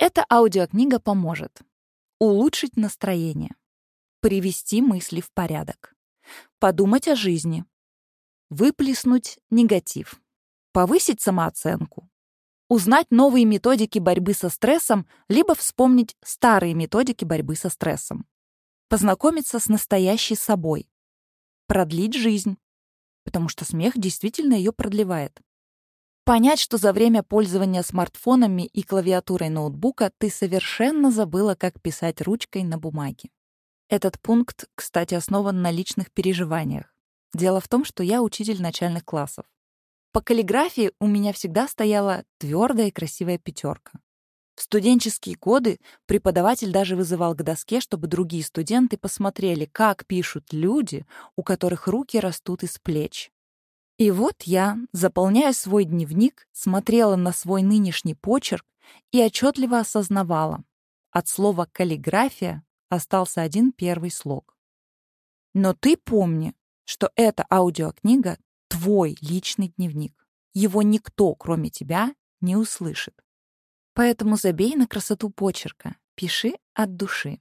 Эта аудиокнига поможет улучшить настроение, привести мысли в порядок, подумать о жизни, выплеснуть негатив, повысить самооценку, узнать новые методики борьбы со стрессом, либо вспомнить старые методики борьбы со стрессом, познакомиться с настоящей собой, продлить жизнь, потому что смех действительно ее продлевает. Понять, что за время пользования смартфонами и клавиатурой ноутбука ты совершенно забыла, как писать ручкой на бумаге. Этот пункт, кстати, основан на личных переживаниях. Дело в том, что я учитель начальных классов. По каллиграфии у меня всегда стояла твердая и красивая пятерка. В студенческие годы преподаватель даже вызывал к доске, чтобы другие студенты посмотрели, как пишут люди, у которых руки растут из плеч. И вот я, заполняя свой дневник, смотрела на свой нынешний почерк и отчетливо осознавала. От слова «каллиграфия» остался один первый слог. Но ты помни, что эта аудиокнига твой личный дневник. Его никто, кроме тебя, не услышит. Поэтому забей на красоту почерка, пиши от души.